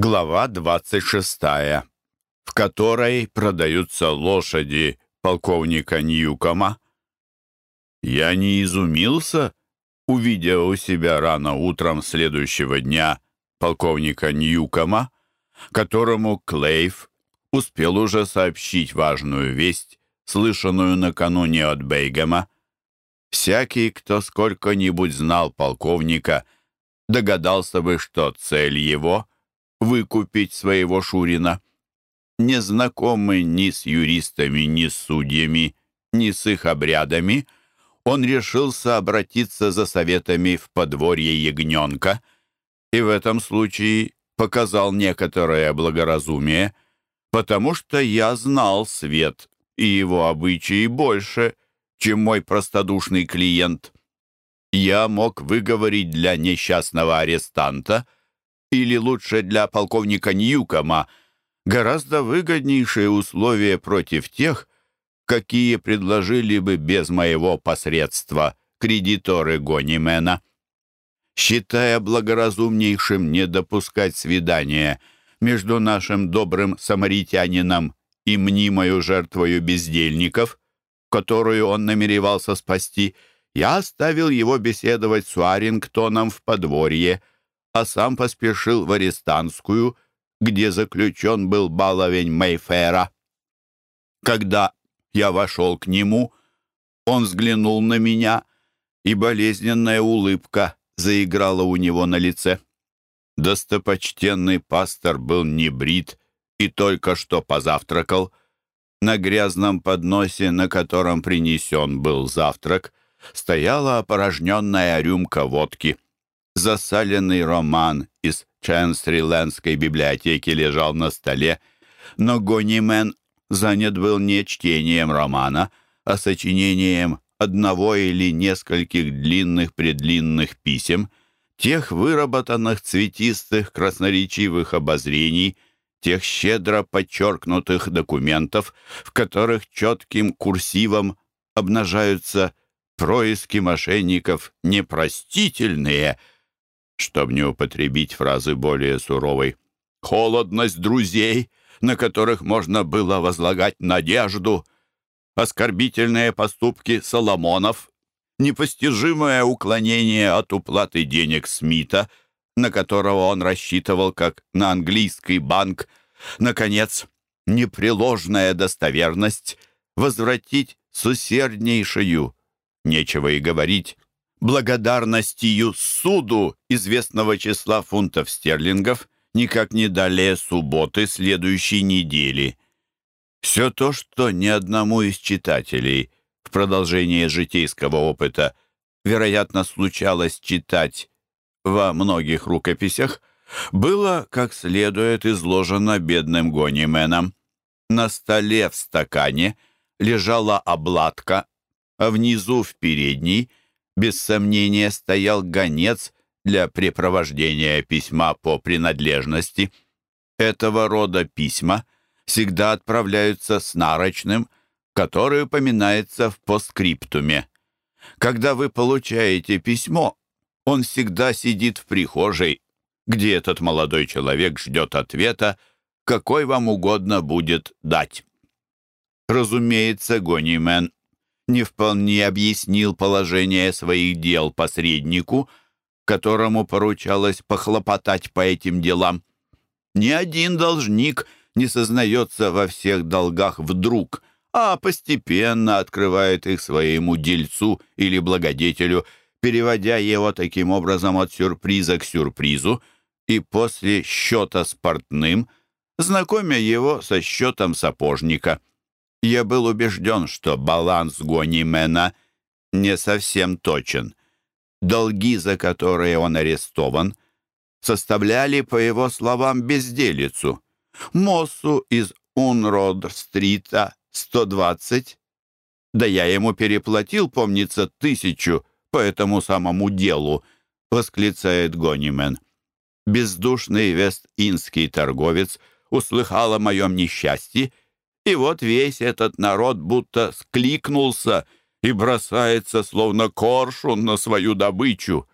Глава 26, в которой продаются лошади полковника Ньюкома. Я не изумился, увидя у себя рано утром следующего дня полковника Ньюкома, которому Клейв успел уже сообщить важную весть, слышанную накануне от Бейгема. Всякий, кто сколько-нибудь знал полковника, догадался бы, что цель его — выкупить своего Шурина. Не знакомый ни с юристами, ни с судьями, ни с их обрядами, он решился обратиться за советами в подворье ягненка и в этом случае показал некоторое благоразумие, потому что я знал свет и его обычаи больше, чем мой простодушный клиент. Я мог выговорить для несчастного арестанта — или лучше для полковника Ньюкома, гораздо выгоднейшие условия против тех, какие предложили бы без моего посредства кредиторы Гонимена. Считая благоразумнейшим не допускать свидания между нашим добрым самаритянином и мнимою жертвою бездельников, которую он намеревался спасти, я оставил его беседовать с Уарингтоном в подворье — а сам поспешил в Арестанскую, где заключен был баловень Мейфера. Когда я вошел к нему, он взглянул на меня, и болезненная улыбка заиграла у него на лице. Достопочтенный пастор был не брит и только что позавтракал. На грязном подносе, на котором принесен был завтрак, стояла опорожненная рюмка водки — Засаленный роман из Ченсрилендской библиотеки лежал на столе, но Гонимен занят был не чтением романа, а сочинением одного или нескольких длинных-предлинных писем, тех выработанных цветистых красноречивых обозрений, тех щедро подчеркнутых документов, в которых четким курсивом обнажаются происки мошенников непростительные — чтобы не употребить фразы более суровой. «Холодность друзей, на которых можно было возлагать надежду», оскорбительные поступки Соломонов, непостижимое уклонение от уплаты денег Смита, на которого он рассчитывал как на английский банк, наконец, непреложная достоверность, возвратить с усерднейшую, нечего и говорить, благодарностью суду известного числа фунтов стерлингов никак не далее субботы следующей недели. Все то, что ни одному из читателей в продолжение житейского опыта вероятно случалось читать во многих рукописях, было как следует изложено бедным Гонименом. На столе в стакане лежала обладка, а внизу в передней — без сомнения стоял гонец для препровождения письма по принадлежности. Этого рода письма всегда отправляются с нарочным, который упоминается в постскриптуме. Когда вы получаете письмо, он всегда сидит в прихожей, где этот молодой человек ждет ответа, какой вам угодно будет дать. Разумеется, Гонимен не вполне объяснил положение своих дел посреднику, которому поручалось похлопотать по этим делам. Ни один должник не сознается во всех долгах вдруг, а постепенно открывает их своему дельцу или благодетелю, переводя его таким образом от сюрприза к сюрпризу, и после счета с портным, знакомя его со счетом сапожника — я был убежден, что баланс Гонимена не совсем точен. Долги, за которые он арестован, составляли, по его словам, безделицу. Моссу из Унрод-стрита 120. Да я ему переплатил, помнится, тысячу по этому самому делу, восклицает Гонимен. Бездушный вест-инский торговец услыхал о моем несчастье и вот весь этот народ будто скликнулся и бросается, словно коршун, на свою добычу.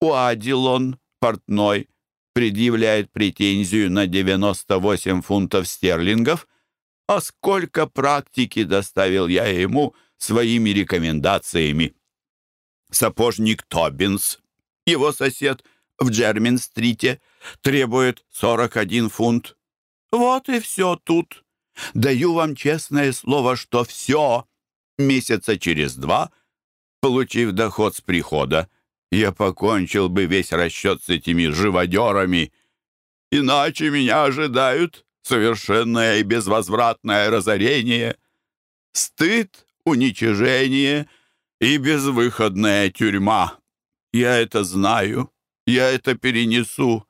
Уадилон, портной, предъявляет претензию на 98 фунтов стерлингов, а сколько практики доставил я ему своими рекомендациями. Сапожник Тобинс, его сосед в Джермин-стрите, требует 41 фунт. Вот и все тут. Даю вам честное слово, что все. Месяца через два, получив доход с прихода, я покончил бы весь расчет с этими живодерами. Иначе меня ожидают совершенное и безвозвратное разорение, стыд, уничижение и безвыходная тюрьма. Я это знаю, я это перенесу.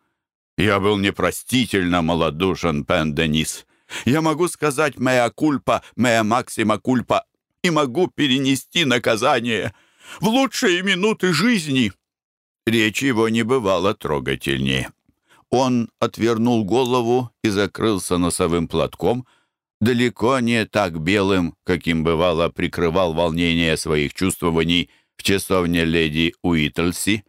Я был непростительно малодушен, Пен Денис. Я могу сказать «моя кульпа», «моя максима кульпа» и могу перенести наказание в лучшие минуты жизни. Речь его не бывала трогательнее. Он отвернул голову и закрылся носовым платком, далеко не так белым, каким бывало прикрывал волнение своих чувствований в часовне леди Уитлси.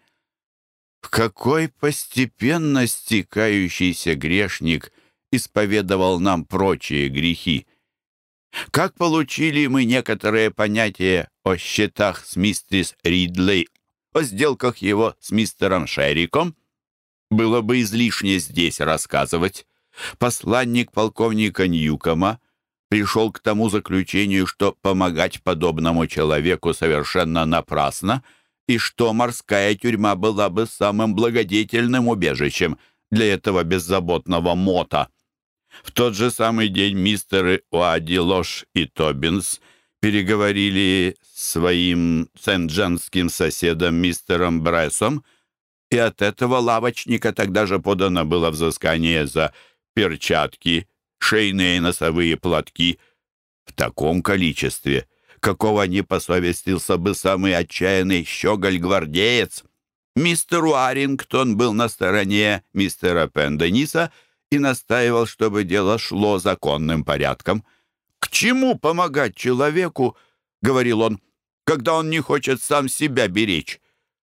В какой постепенности кающийся грешник исповедовал нам прочие грехи. Как получили мы некоторые понятия о счетах с мистерис Ридлей, о сделках его с мистером Шериком, было бы излишне здесь рассказывать. Посланник полковника Ньюкома пришел к тому заключению, что помогать подобному человеку совершенно напрасно и что морская тюрьма была бы самым благодетельным убежищем для этого беззаботного мота. В тот же самый день мистеры Уади Лош и Тобинс переговорили с своим сент-джанским соседом мистером Брессом, и от этого лавочника тогда же подано было взыскание за перчатки, шейные носовые платки в таком количестве, какого не посовестился бы самый отчаянный щеголь-гвардеец. Мистер Уарингтон был на стороне мистера Пендениса — и настаивал, чтобы дело шло законным порядком. «К чему помогать человеку, — говорил он, — когда он не хочет сам себя беречь?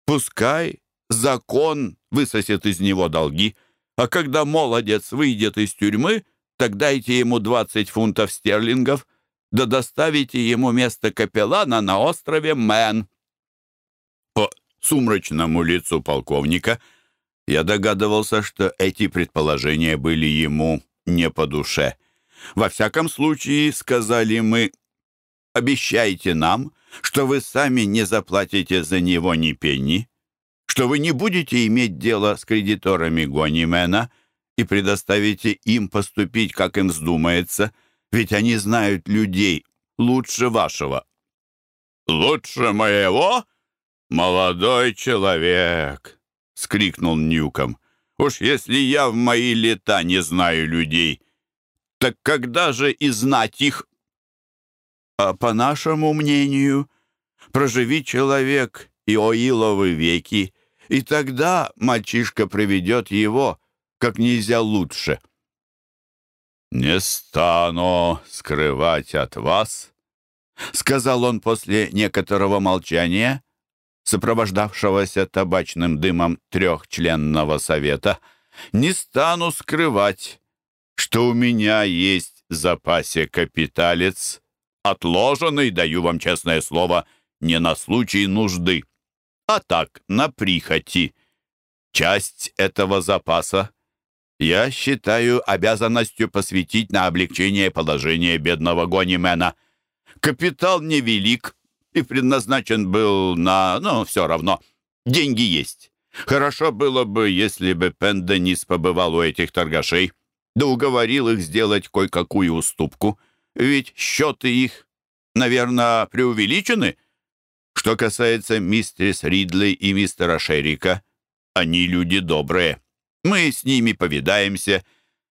Пускай закон высосет из него долги, а когда молодец выйдет из тюрьмы, так дайте ему 20 фунтов стерлингов, да доставите ему место капеллана на острове Мэн». По сумрачному лицу полковника — я догадывался, что эти предположения были ему не по душе. Во всяком случае, сказали мы, обещайте нам, что вы сами не заплатите за него ни пенни, что вы не будете иметь дело с кредиторами Гонимена и предоставите им поступить, как им вздумается, ведь они знают людей лучше вашего. «Лучше моего? Молодой человек!» — скрикнул Ньюком. «Уж если я в мои лета не знаю людей, так когда же и знать их?» «А по нашему мнению, проживи человек и оиловы веки, и тогда мальчишка приведет его как нельзя лучше». «Не стану скрывать от вас», — сказал он после некоторого молчания, сопровождавшегося табачным дымом трехчленного совета, не стану скрывать, что у меня есть в запасе капиталец, отложенный, даю вам честное слово, не на случай нужды, а так, на прихоти. Часть этого запаса я считаю обязанностью посвятить на облегчение положения бедного Гонимена. Капитал невелик, и предназначен был на... ну, все равно. Деньги есть. Хорошо было бы, если бы Пенденис побывал у этих торгашей, да уговорил их сделать кое-какую уступку. Ведь счеты их, наверное, преувеличены. Что касается мистерс Ридли и мистера Шерика, они люди добрые. Мы с ними повидаемся,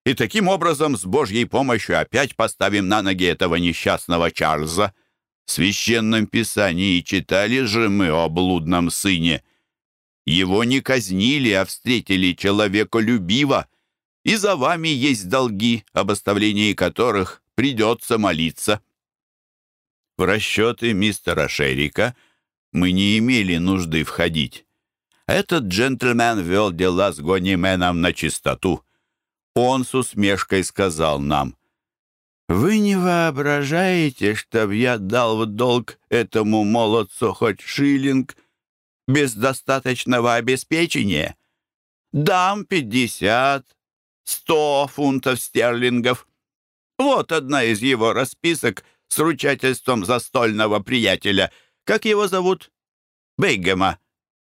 и таким образом с Божьей помощью опять поставим на ноги этого несчастного Чарльза. В Священном Писании читали же мы о блудном сыне. Его не казнили, а встретили человеколюбиво. И за вами есть долги, об оставлении которых придется молиться. В расчеты мистера Шерика мы не имели нужды входить. Этот джентльмен вел дела с Гонименом на чистоту. Он с усмешкой сказал нам, «Вы не воображаете, чтоб я дал в долг этому молодцу хоть шиллинг без достаточного обеспечения? Дам пятьдесят, сто фунтов стерлингов. Вот одна из его расписок с ручательством застольного приятеля. Как его зовут? Бейгема.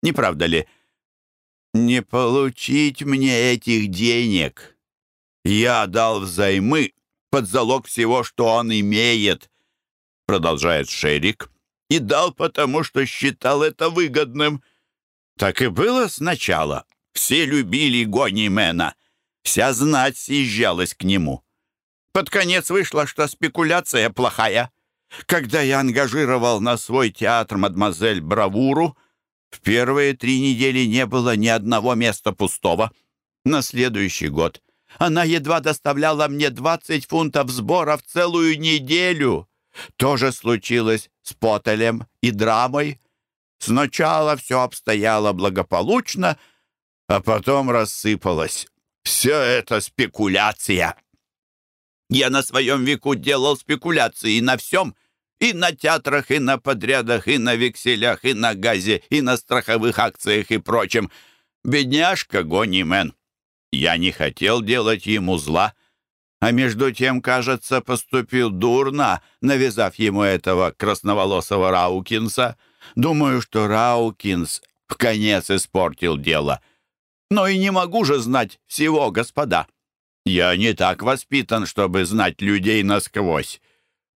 Не правда ли? Не получить мне этих денег. Я дал взаймы под залог всего, что он имеет, продолжает Шерик, и дал потому, что считал это выгодным. Так и было сначала. Все любили Гонимена. Вся знать съезжалась к нему. Под конец вышло, что спекуляция плохая. Когда я ангажировал на свой театр мадемуазель Бравуру, в первые три недели не было ни одного места пустого. На следующий год она едва доставляла мне 20 фунтов сбора в целую неделю. То же случилось с Потелем и драмой. Сначала все обстояло благополучно, а потом рассыпалось. Все это спекуляция. Я на своем веку делал спекуляции на всем — и на театрах, и на подрядах, и на векселях, и на газе, и на страховых акциях и прочем. Бедняжка Гонимен. Я не хотел делать ему зла, а между тем, кажется, поступил дурно, навязав ему этого красноволосого Раукинса. Думаю, что Раукинс в конец испортил дело. Но и не могу же знать всего, господа. Я не так воспитан, чтобы знать людей насквозь.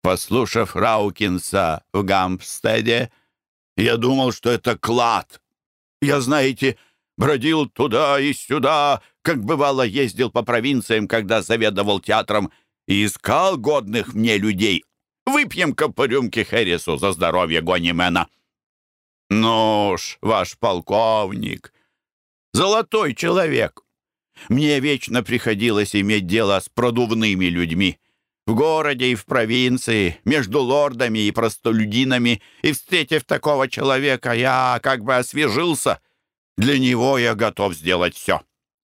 Послушав Раукинса в Гампстеде, я думал, что это клад. Я, знаете, бродил туда и сюда, как бывало ездил по провинциям, когда заведовал театром, и искал годных мне людей. Выпьем-ка по рюмке Хэрису за здоровье Гонимена. Ну ж, ваш полковник, золотой человек. Мне вечно приходилось иметь дело с продувными людьми в городе и в провинции, между лордами и простолюдинами, и, встретив такого человека, я как бы освежился. Для него я готов сделать все.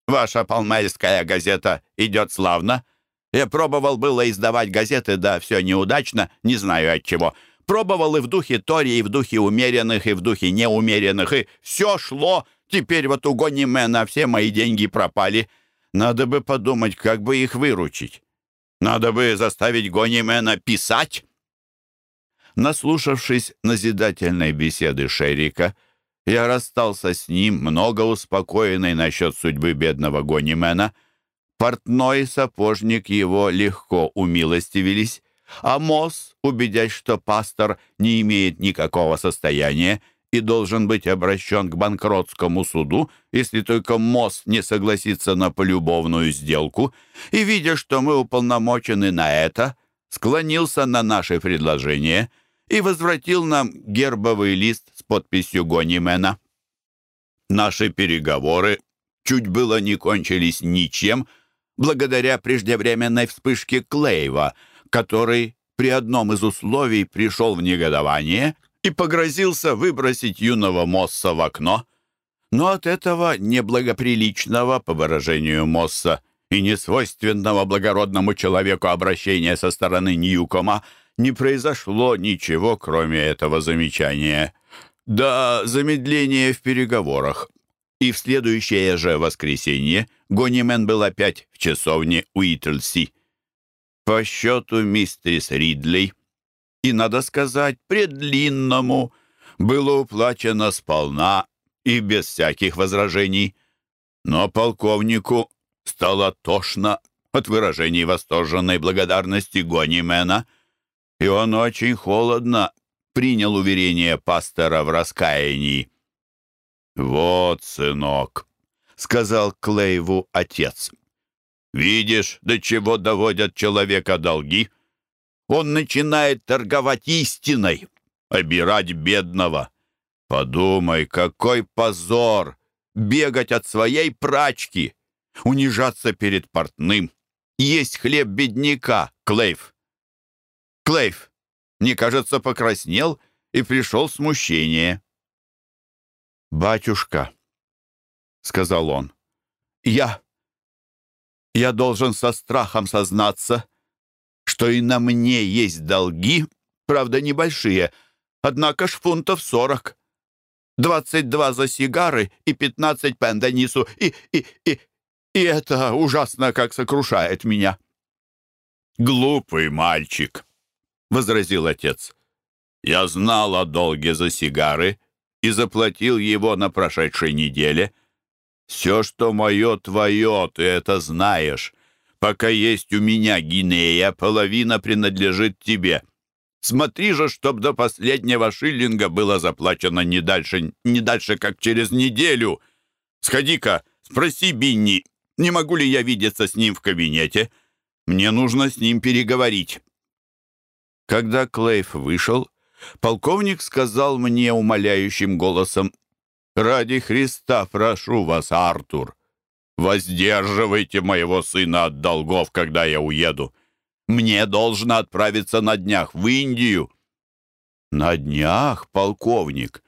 Ваша палмельская газета идет славно. Я пробовал было издавать газеты, да все неудачно, не знаю от чего. Пробовал и в духе Тори, и в духе умеренных, и в духе неумеренных, и все шло. Теперь вот у Гонимена все мои деньги пропали. Надо бы подумать, как бы их выручить. Надо бы заставить Гонимена писать. Наслушавшись назидательной беседы Шерика, я расстался с ним, много успокоенный насчет судьбы бедного Гонимена. Портной и сапожник его легко умилостивились, а Мосс, убедясь, что пастор не имеет никакого состояния, и должен быть обращен к банкротскому суду, если только МОЗ не согласится на полюбовную сделку, и, видя, что мы уполномочены на это, склонился на наше предложение и возвратил нам гербовый лист с подписью Гонимена. Наши переговоры чуть было не кончились ничем, благодаря преждевременной вспышке Клейва, который при одном из условий пришел в негодование и погрозился выбросить юного Мосса в окно. Но от этого неблагоприличного, по выражению Мосса, и несвойственного благородному человеку обращения со стороны Ньюкома не произошло ничего, кроме этого замечания. Да, замедление в переговорах. И в следующее же воскресенье Гонимен был опять в часовне Уитлси. По счету мистерис Ридли и, надо сказать, предлинному, было уплачено сполна и без всяких возражений. Но полковнику стало тошно от выражений восторженной благодарности Гонимена, и он очень холодно принял уверение пастора в раскаянии. «Вот, сынок», — сказал Клейву отец, — «видишь, до чего доводят человека долги?» Он начинает торговать истиной, обирать бедного. Подумай, какой позор! Бегать от своей прачки, унижаться перед портным, есть хлеб бедняка, Клейв. Клейв, мне кажется, покраснел и пришел смущение. «Батюшка», сказал он. «Я... я должен со страхом сознаться, что и на мне есть долги, правда, небольшие, однако ж фунтов сорок. Двадцать два за сигары и пятнадцать пен Денису, и, и, и, и это ужасно как сокрушает меня». «Глупый мальчик», — возразил отец. «Я знал о долге за сигары и заплатил его на прошедшей неделе. Все, что мое, твое, ты это знаешь. Пока есть у меня гинея, половина принадлежит тебе. Смотри же, чтоб до последнего шиллинга было заплачено не дальше, не дальше, как через неделю. Сходи-ка, спроси Бинни, не могу ли я видеться с ним в кабинете. Мне нужно с ним переговорить». Когда Клейф вышел, полковник сказал мне умоляющим голосом, «Ради Христа прошу вас, Артур, воздерживайте моего сына от долгов, когда я уеду. Мне должно отправиться на днях в Индию». «На днях, полковник?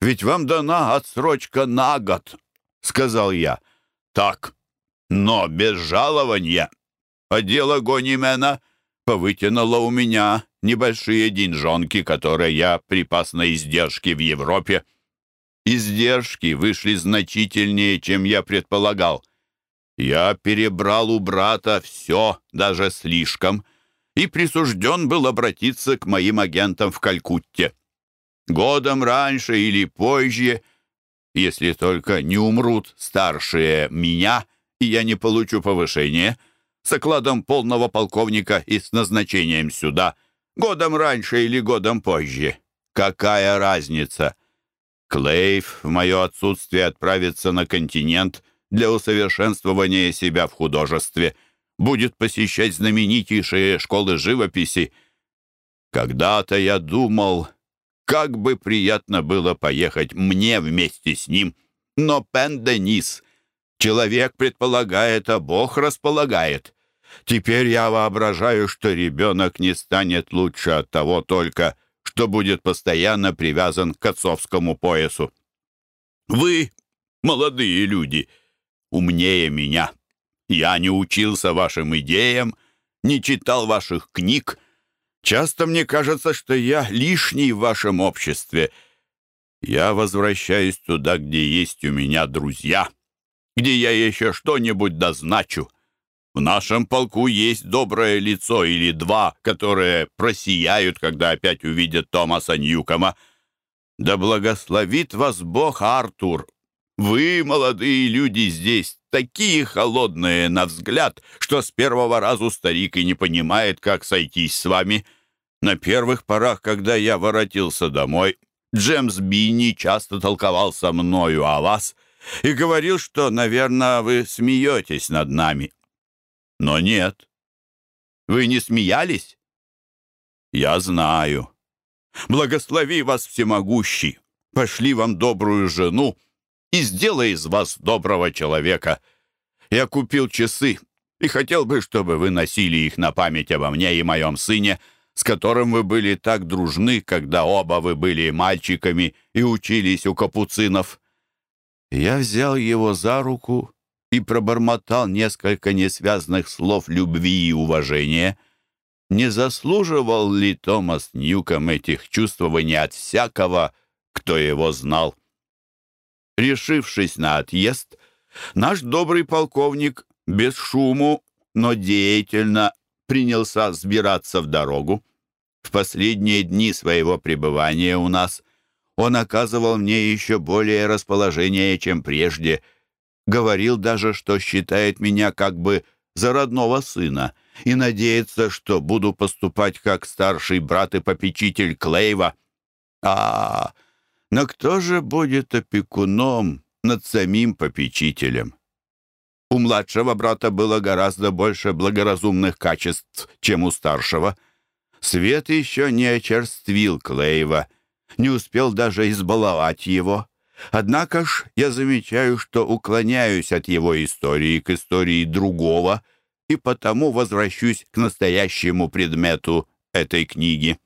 Ведь вам дана отсрочка на год», — сказал я. «Так, но без жалования. А дело Гонимена повытянуло у меня небольшие деньжонки, которые я припас на издержки в Европе. Издержки вышли значительнее, чем я предполагал. Я перебрал у брата все, даже слишком, и присужден был обратиться к моим агентам в Калькутте. Годом раньше или позже, если только не умрут старшие меня, и я не получу повышение, с окладом полного полковника и с назначением сюда — Годом раньше или годом позже. Какая разница? Клейв в мое отсутствие отправится на континент для усовершенствования себя в художестве, будет посещать знаменитейшие школы живописи. Когда-то я думал, как бы приятно было поехать мне вместе с ним, но Пен Денис, человек предполагает, а Бог располагает. Теперь я воображаю, что ребенок не станет лучше от того только, что будет постоянно привязан к отцовскому поясу. Вы, молодые люди, умнее меня. Я не учился вашим идеям, не читал ваших книг. Часто мне кажется, что я лишний в вашем обществе. Я возвращаюсь туда, где есть у меня друзья, где я еще что-нибудь дозначу. В нашем полку есть доброе лицо или два, которые просияют, когда опять увидят Томаса Ньюкома. Да благословит вас Бог, Артур! Вы, молодые люди, здесь такие холодные на взгляд, что с первого разу старик и не понимает, как сойтись с вами. На первых порах, когда я воротился домой, Джемс Бинни часто толковал со мною о вас и говорил, что, наверное, вы смеетесь над нами. Но нет. Вы не смеялись? Я знаю. Благослови вас, всемогущий. Пошли вам добрую жену и сделай из вас доброго человека. Я купил часы и хотел бы, чтобы вы носили их на память обо мне и моем сыне, с которым вы были так дружны, когда оба вы были мальчиками и учились у капуцинов. Я взял его за руку и пробормотал несколько несвязных слов любви и уважения. Не заслуживал ли Томас Ньюком этих чувствований от всякого, кто его знал? Решившись на отъезд, наш добрый полковник без шуму, но деятельно принялся сбираться в дорогу. В последние дни своего пребывания у нас он оказывал мне еще более расположение, чем прежде — Говорил даже, что считает меня как бы за родного сына и надеется, что буду поступать как старший брат и попечитель Клейва. А, но кто же будет опекуном над самим попечителем? У младшего брата было гораздо больше благоразумных качеств, чем у старшего. Свет еще не очерствил Клейва, не успел даже избаловать его. Однако ж я замечаю, что уклоняюсь от его истории к истории другого и потому возвращусь к настоящему предмету этой книги.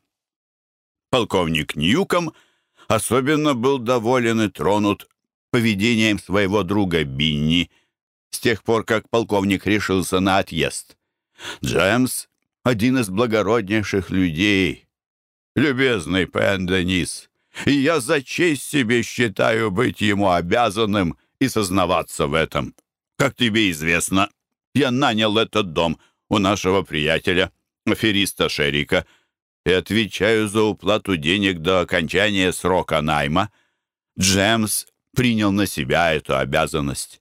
Полковник Ньюком особенно был доволен и тронут поведением своего друга Бинни с тех пор, как полковник решился на отъезд. Джемс — один из благороднейших людей. Любезный Пен Денис, и я за честь себе считаю быть ему обязанным и сознаваться в этом. Как тебе известно, я нанял этот дом у нашего приятеля, афериста Шерика, и отвечаю за уплату денег до окончания срока найма. Джемс принял на себя эту обязанность.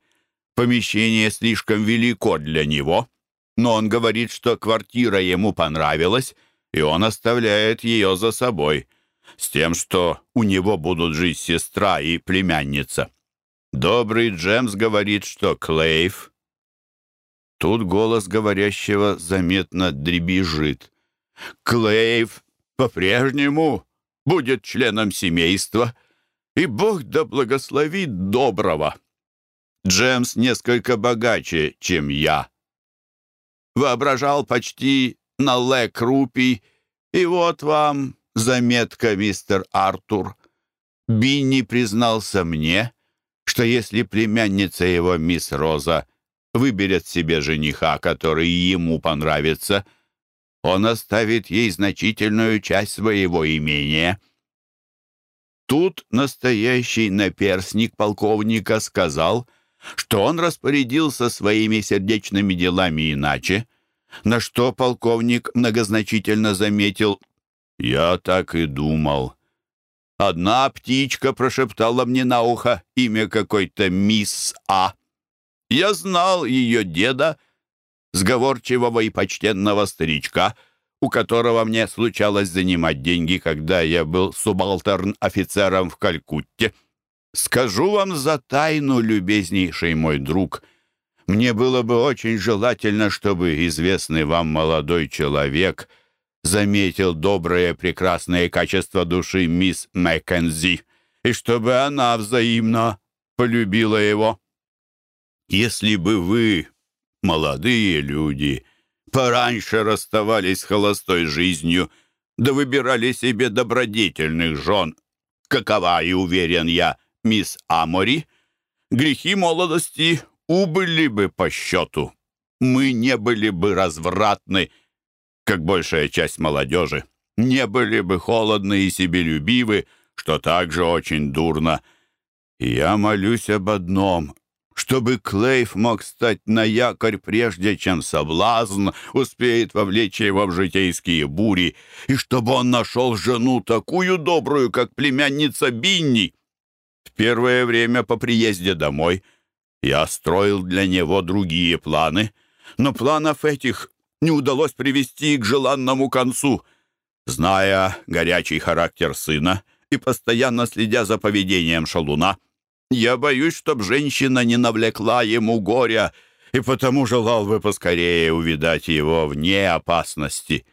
Помещение слишком велико для него, но он говорит, что квартира ему понравилась, и он оставляет ее за собой, с тем, что у него будут жить сестра и племянница. Добрый Джемс говорит, что Клейв... Тут голос говорящего заметно дребезжит. Клейв по-прежнему будет членом семейства, и Бог да благословит доброго. Джемс несколько богаче, чем я. Воображал почти на лек рупий, и вот вам заметка, мистер Артур. Бинни признался мне, что если племянница его, мисс Роза, выберет себе жениха, который ему понравится, он оставит ей значительную часть своего имения. Тут настоящий наперсник полковника сказал, что он распорядился своими сердечными делами иначе, на что полковник многозначительно заметил «Я так и думал». Одна птичка прошептала мне на ухо имя какой-то мисс А. Я знал ее деда, сговорчивого и почтенного старичка, у которого мне случалось занимать деньги, когда я был субалтерн-офицером в Калькутте. Скажу вам за тайну, любезнейший мой друг, мне было бы очень желательно, чтобы известный вам молодой человек заметил доброе прекрасное качество души мисс Маккензи, и чтобы она взаимно полюбила его. Если бы вы, молодые люди, пораньше расставались с холостой жизнью, да выбирали себе добродетельных жен, какова, и уверен я, мисс Амори, грехи молодости убыли бы по счету. Мы не были бы развратны, как большая часть молодежи, не были бы холодны и себелюбивы, что также очень дурно. Я молюсь об одном, чтобы Клейф мог стать на якорь, прежде чем соблазн успеет вовлечь его в житейские бури, и чтобы он нашел жену такую добрую, как племянница Бинни. В первое время по приезде домой я строил для него другие планы, но планов этих не удалось привести к желанному концу. Зная горячий характер сына и постоянно следя за поведением шалуна, я боюсь, чтоб женщина не навлекла ему горя, и потому желал бы поскорее увидать его вне опасности.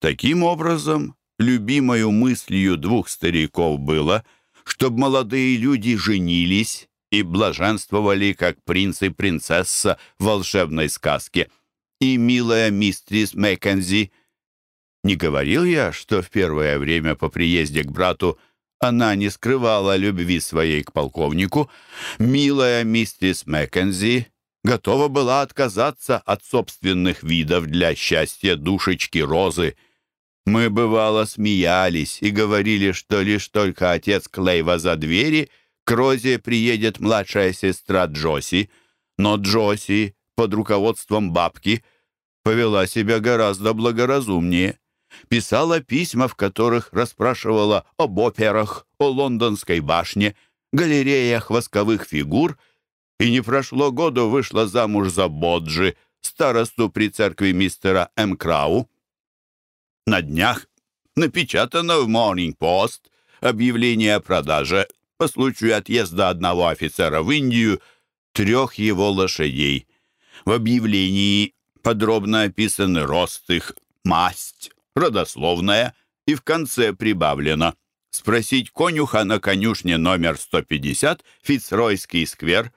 Таким образом, любимою мыслью двух стариков было, чтобы молодые люди женились и блаженствовали, как принц и принцесса в волшебной сказке. И милая мистрис Маккензи. Не говорил я, что в первое время по приезде к брату она не скрывала любви своей к полковнику, милая миссис Маккензи готова была отказаться от собственных видов для счастья душечки Розы. Мы, бывало, смеялись и говорили, что лишь только отец Клейва за двери, к Розе приедет младшая сестра Джоси, но Джоси под руководством бабки повела себя гораздо благоразумнее писала письма, в которых расспрашивала об операх, о лондонской башне, галереях восковых фигур, и не прошло года вышла замуж за Боджи, старосту при церкви мистера М. Крау. На днях напечатано в Morning Post объявление о продаже по случаю отъезда одного офицера в Индию трех его лошадей. В объявлении подробно описаны рост их, масть, родословная, и в конце прибавлено «Спросить конюха на конюшне номер 150, Фицройский сквер».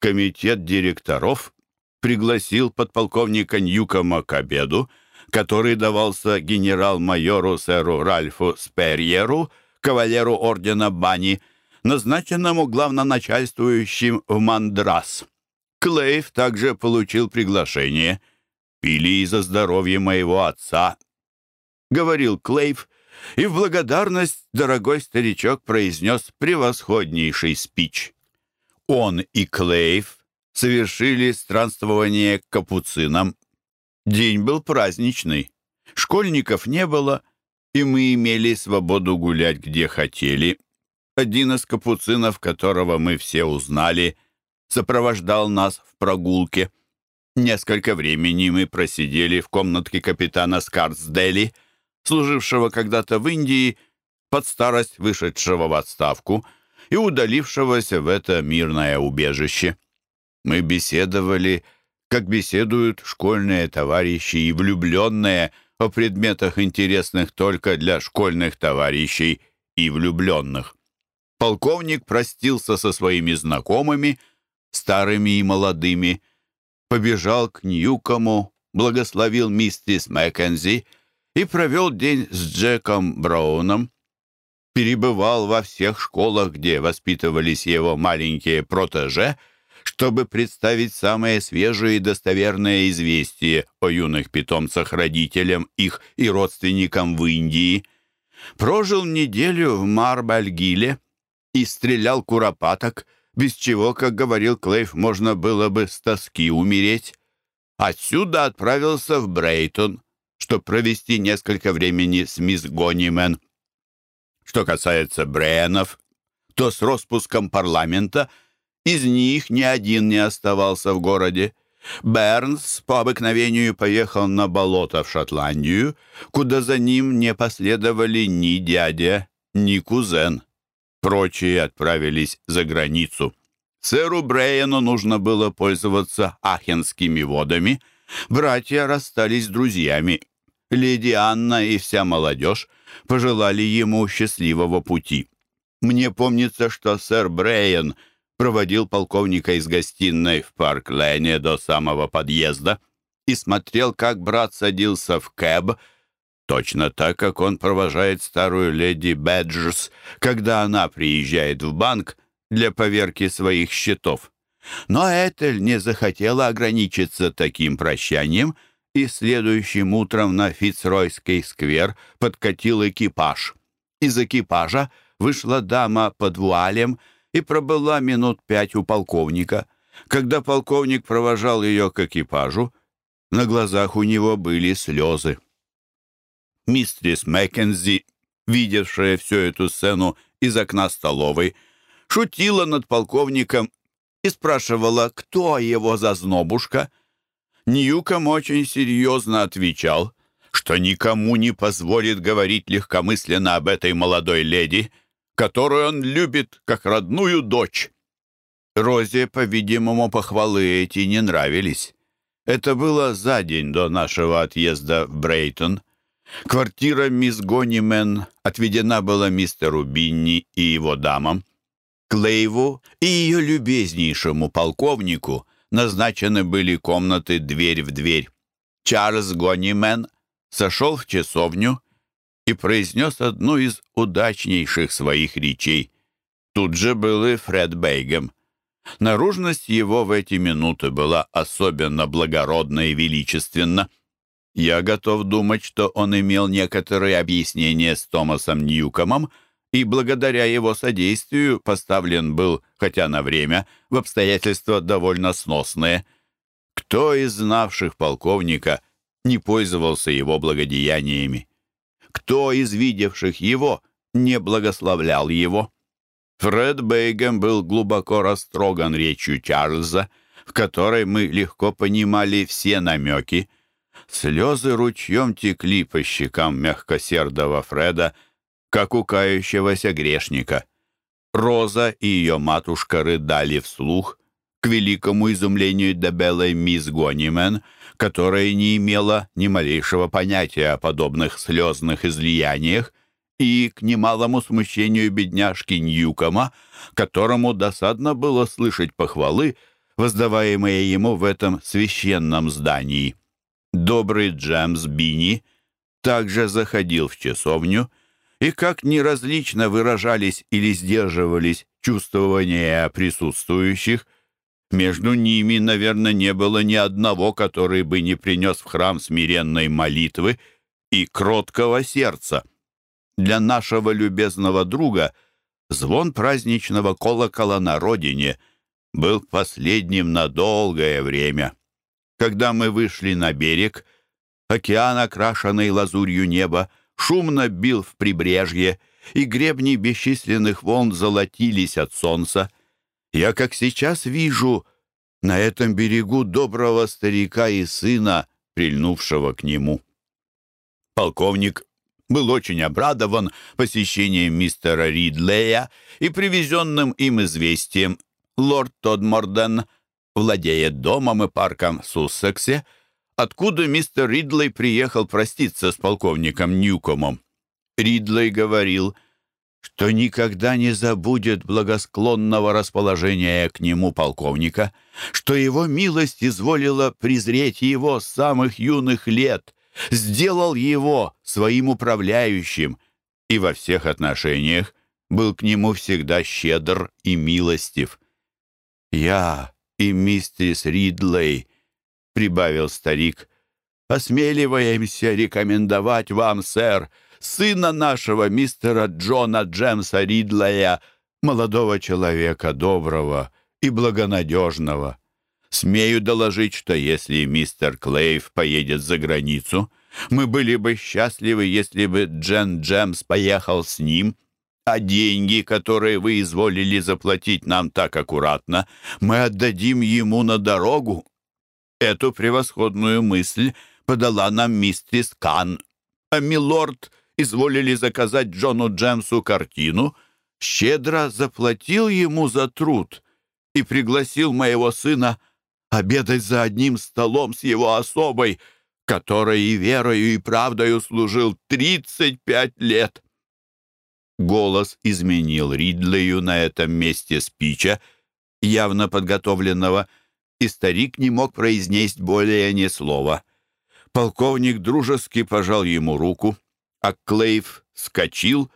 Комитет директоров пригласил подполковника Ньюкома к обеду, который давался генерал-майору сэру Ральфу Сперьеру, кавалеру ордена Бани, назначенному главноначальствующим в Мандрас. Клейв также получил приглашение. «Пили за здоровье моего отца», — говорил Клейв, и в благодарность дорогой старичок произнес превосходнейший спич. Он и Клейв совершили странствование к капуцинам. День был праздничный. Школьников не было, и мы имели свободу гулять где хотели. Один из капуцинов, которого мы все узнали, сопровождал нас в прогулке. Несколько времени мы просидели в комнатке капитана Скарсдели, служившего когда-то в Индии, под старость вышедшего в отставку и удалившегося в это мирное убежище. Мы беседовали, как беседуют школьные товарищи и влюбленные о предметах, интересных только для школьных товарищей и влюбленных. Полковник простился со своими знакомыми, старыми и молодыми, побежал к Ньюкому, благословил миссис Маккензи и провел день с Джеком Брауном. Перебывал во всех школах, где воспитывались его маленькие протеже — чтобы представить самые свежие и достоверные известия о юных питомцах родителям их и родственникам в Индии. Прожил неделю в Марбальгиле и стрелял куропаток, без чего, как говорил Клейф, можно было бы с тоски умереть. Отсюда отправился в Брейтон, чтобы провести несколько времени с мисс Гонимен. Что касается Брейнов, то с распуском парламента – из них ни один не оставался в городе. Бернс по обыкновению поехал на болото в Шотландию, куда за ним не последовали ни дядя, ни кузен. Прочие отправились за границу. Сэру Брейену нужно было пользоваться ахенскими водами. Братья расстались с друзьями. Леди Анна и вся молодежь пожелали ему счастливого пути. Мне помнится, что сэр Брейен — проводил полковника из гостиной в парк-лене до самого подъезда и смотрел, как брат садился в кэб, точно так, как он провожает старую леди Бэджерс, когда она приезжает в банк для поверки своих счетов. Но Этель не захотела ограничиться таким прощанием, и следующим утром на Фицройский сквер подкатил экипаж. Из экипажа вышла дама под вуалем и пробыла минут пять у полковника. Когда полковник провожал ее к экипажу, на глазах у него были слезы. Мистрис Маккензи, видевшая всю эту сцену из окна столовой, шутила над полковником и спрашивала, кто его зазнобушка. Ньюком очень серьезно отвечал, что никому не позволит говорить легкомысленно об этой молодой леди, которую он любит как родную дочь. Розе, по-видимому, похвалы эти не нравились. Это было за день до нашего отъезда в Брейтон. Квартира мисс Гонимен отведена была мистеру Бинни и его дамам. Клейву и ее любезнейшему полковнику назначены были комнаты дверь в дверь. Чарльз Гонимен сошел в часовню и произнес одну из удачнейших своих речей. Тут же был и Фред Бейгем. Наружность его в эти минуты была особенно благородна и величественна. Я готов думать, что он имел некоторые объяснения с Томасом Ньюкомом, и благодаря его содействию поставлен был, хотя на время, в обстоятельства довольно сносные. Кто из знавших полковника не пользовался его благодеяниями? Кто из видевших его не благословлял его? Фред Бейгем был глубоко растроган речью Чарльза, в которой мы легко понимали все намеки. Слезы ручьем текли по щекам мягкосердого Фреда, как у кающегося грешника. Роза и ее матушка рыдали вслух, к великому изумлению Дебелой мисс Гонимен — которая не имела ни малейшего понятия о подобных слезных излияниях, и к немалому смущению бедняжки Ньюкома, которому досадно было слышать похвалы, воздаваемые ему в этом священном здании. Добрый Джемс Бини также заходил в часовню и как неразлично выражались или сдерживались чувствования присутствующих, между ними, наверное, не было ни одного, который бы не принес в храм смиренной молитвы и кроткого сердца. Для нашего любезного друга звон праздничного колокола на родине был последним на долгое время. Когда мы вышли на берег, океан, окрашенный лазурью неба, шумно бил в прибрежье, и гребни бесчисленных волн золотились от солнца. Я, как сейчас, вижу на этом берегу доброго старика и сына, прильнувшего к нему. Полковник был очень обрадован посещением мистера Ридлея и привезенным им известием. Лорд Тодморден владеет домом и парком в Суссексе, откуда мистер Ридлей приехал проститься с полковником Ньюкомом. Ридлей говорил, что никогда не забудет благосклонного расположения к нему полковника, что его милость изволила презреть его с самых юных лет, сделал его своим управляющим и во всех отношениях был к нему всегда щедр и милостив. «Я и мистерис Ридлей», — прибавил старик, — «осмеливаемся рекомендовать вам, сэр, сына нашего мистера Джона Джемса Ридлея, молодого человека, доброго и благонадежного. Смею доложить, что если мистер Клейв поедет за границу, мы были бы счастливы, если бы Джен Джемс поехал с ним, а деньги, которые вы изволили заплатить нам так аккуратно, мы отдадим ему на дорогу. Эту превосходную мысль подала нам мистерис Кан, а милорд изволили заказать Джону Джемсу картину, щедро заплатил ему за труд и пригласил моего сына обедать за одним столом с его особой, которой и верою, и правдою служил 35 лет. Голос изменил Ридлею на этом месте спича, явно подготовленного, и старик не мог произнести более ни слова. Полковник дружески пожал ему руку, а Клейв скочил,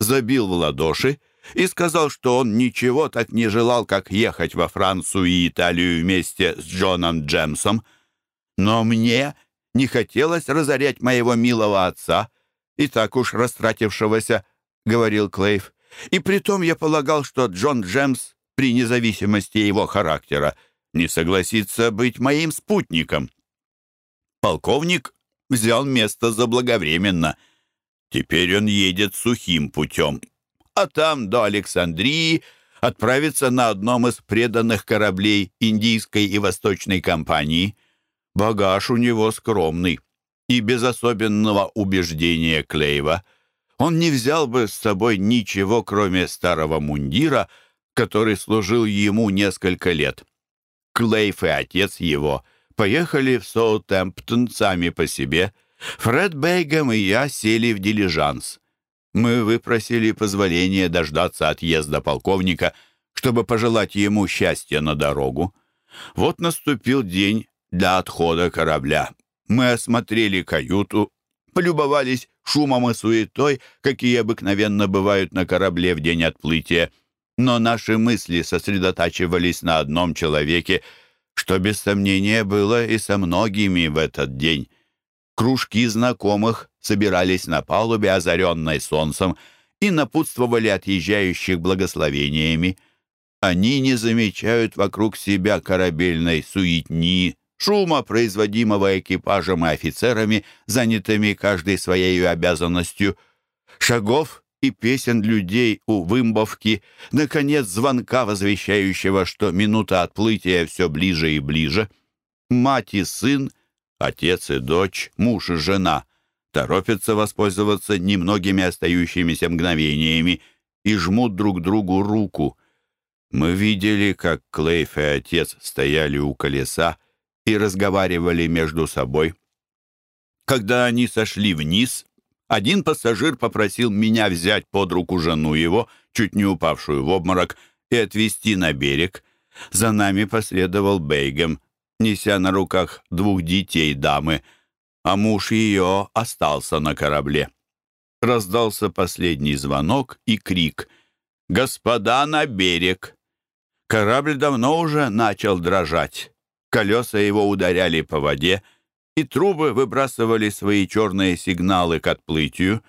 забил в ладоши и сказал, что он ничего так не желал, как ехать во Францию и Италию вместе с Джоном Джемсом. Но мне не хотелось разорять моего милого отца, и так уж растратившегося, — говорил Клейв. И притом я полагал, что Джон Джемс при независимости его характера не согласится быть моим спутником. Полковник взял место заблаговременно — Теперь он едет сухим путем, а там до Александрии отправится на одном из преданных кораблей Индийской и Восточной компании. Багаж у него скромный и без особенного убеждения Клейва. Он не взял бы с собой ничего, кроме старого мундира, который служил ему несколько лет. Клейв и отец его поехали в Соутемптон сами по себе – Фред Бейгем и я сели в дилижанс. Мы выпросили позволение дождаться отъезда полковника, чтобы пожелать ему счастья на дорогу. Вот наступил день для отхода корабля. Мы осмотрели каюту, полюбовались шумом и суетой, какие обыкновенно бывают на корабле в день отплытия. Но наши мысли сосредотачивались на одном человеке, что без сомнения было и со многими в этот день. Кружки знакомых собирались на палубе, озаренной солнцем, и напутствовали отъезжающих благословениями. Они не замечают вокруг себя корабельной суетни, шума, производимого экипажем и офицерами, занятыми каждой своей обязанностью, шагов и песен людей у вымбовки, наконец, звонка, возвещающего, что минута отплытия все ближе и ближе. Мать и сын Отец и дочь, муж и жена торопятся воспользоваться немногими остающимися мгновениями и жмут друг другу руку. Мы видели, как Клейф и отец стояли у колеса и разговаривали между собой. Когда они сошли вниз, один пассажир попросил меня взять под руку жену его, чуть не упавшую в обморок, и отвезти на берег. За нами последовал Бейгем, неся на руках двух детей дамы, а муж ее остался на корабле. раздался последний звонок и крик «Господа на берег!». Корабль давно уже начал дрожать. Колеса его ударяли по воде, и трубы выбрасывали свои черные сигналы к отплытию.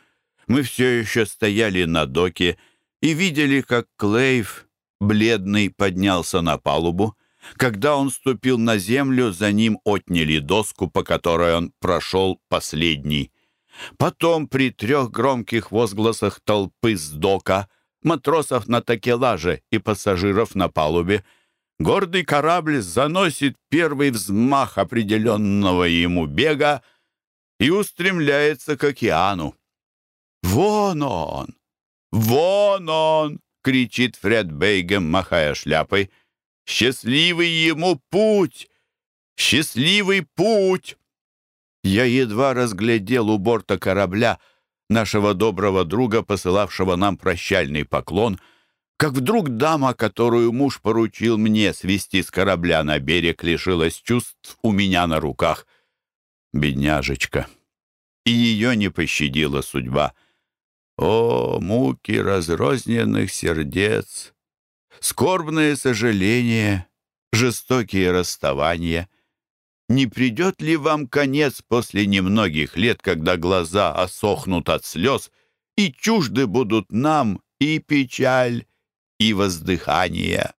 Мы все еще стояли на доке и видели, как Клейв, бледный, поднялся на палубу. Когда он ступил на землю, за ним отняли доску, по которой он прошел последний. Потом при трех громких возгласах толпы с дока, матросов на такелаже и пассажиров на палубе, гордый корабль заносит первый взмах определенного ему бега и устремляется к океану. «Вон он! Вон он!» — кричит Фред Бейгем, махая шляпой. «Счастливый ему путь! Счастливый путь!» Я едва разглядел у борта корабля нашего доброго друга, посылавшего нам прощальный поклон — как вдруг дама, которую муж поручил мне свести с корабля на берег, лишилась чувств у меня на руках. Бедняжечка. И ее не пощадила судьба. О, муки разрозненных сердец! Скорбные сожаления, жестокие расставания. Не придет ли вам конец после немногих лет, когда глаза осохнут от слез, и чужды будут нам и печаль, и воздыхание.